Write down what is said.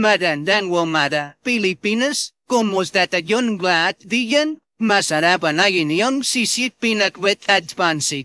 Magandang umada, Pilipinas. Kumusta tayong lahat diyan? Masarap ang inyong sisit pinakwet at pansit.